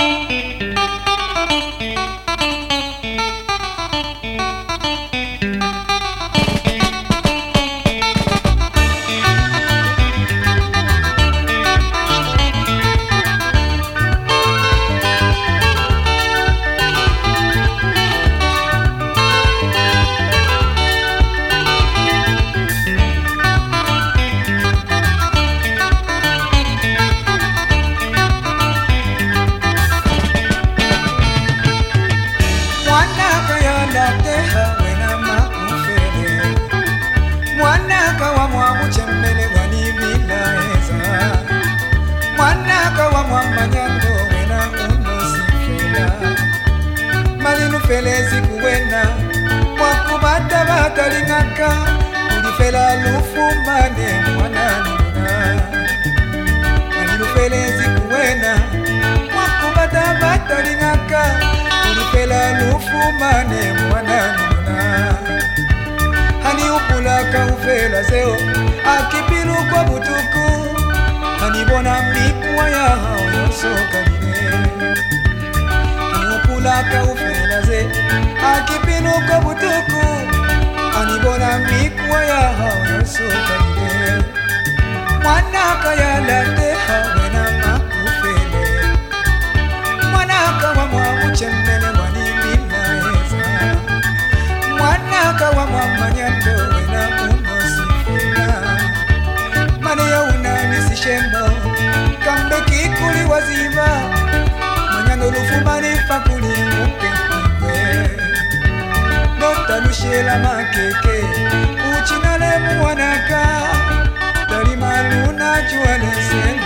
mwanaka tulifele zikuwena mwakubata bataling'aka tulifela lufumane mwananina alilufele zikuwena mwakubata bataling'aka tulifela lufumane mwananina haniupulaka ufela zeo akipilukwa butuku hanibona mikuwa yahaoyosokalile haniupulaka ufela ze akipilu kwa butuku hanibona mikuwa yaha yosokalile mwanaka yalateha wena makufele. Mwanaka wa mwamuchembele wanimilaeza mwanaka wa mwamanyando wena unosifila maneya unanisishendo notalushela makeke uchinale muwanaka talimaluna juwalesenue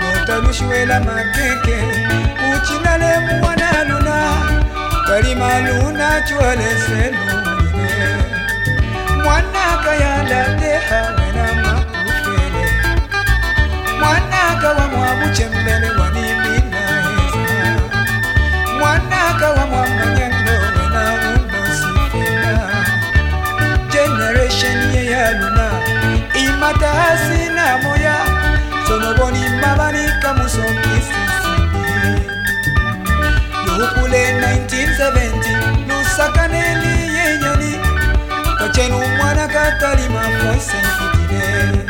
notalushiwela makeke uchinale muwanaluna kalimaluna chwaleselule mwanaka yalateha natalima moisenkidile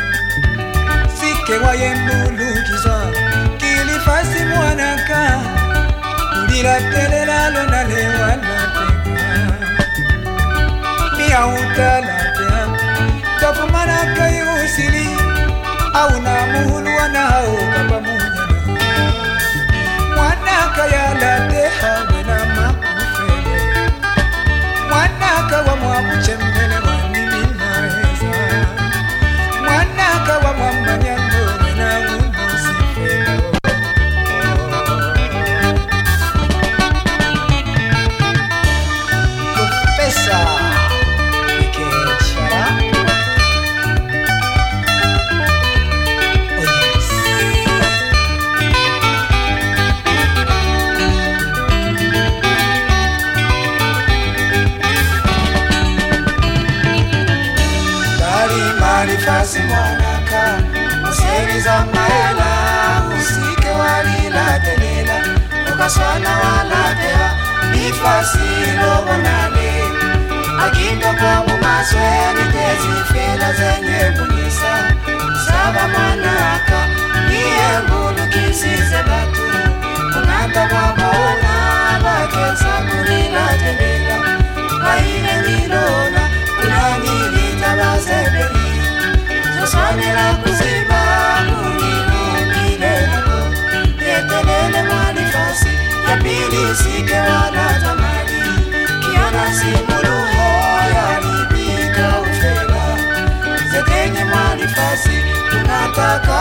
sikebwa ye mbulukizwa kilifasi mwanaka kulilatelela lona lewanatekwa miautalatea tofumanaka iusili auna ukaswana walatea nifasi lobonale akinga kwangu masweni tezifela zenye bunisa saba mwanaka niyembulukisize batu. Unata kwabaona bakesa kulilatelela baile nilona kunanilita basebeli zoswanela kuziba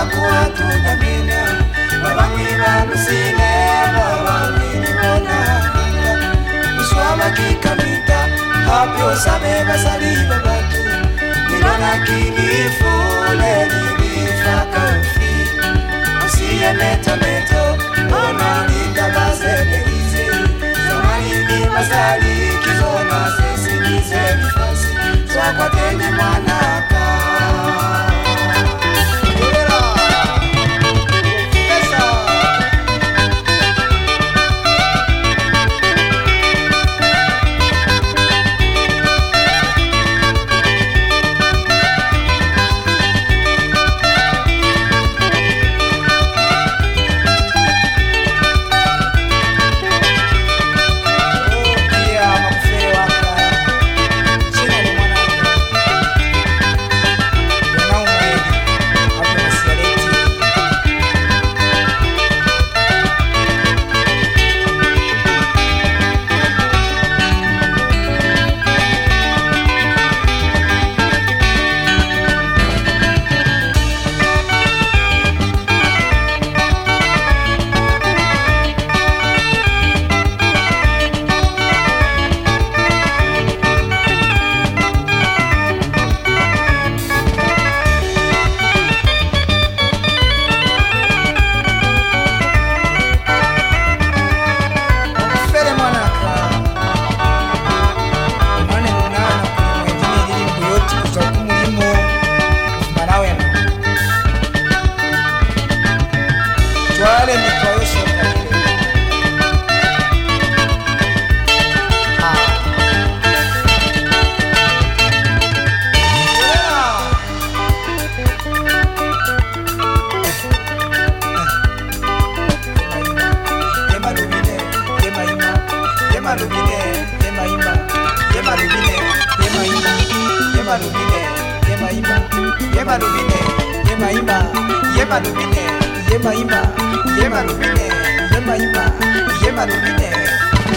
bakuwatungamira babamwe bamusime babamwinibona uswamakikamita hapyosabe basali babatu. Mwana 今家まるびね家ま今家まるびね家ま今家まるびね家ま今家まるびね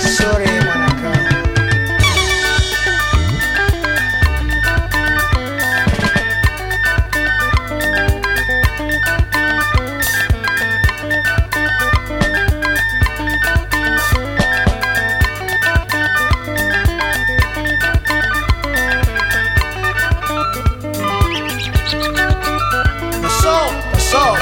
それもな passou.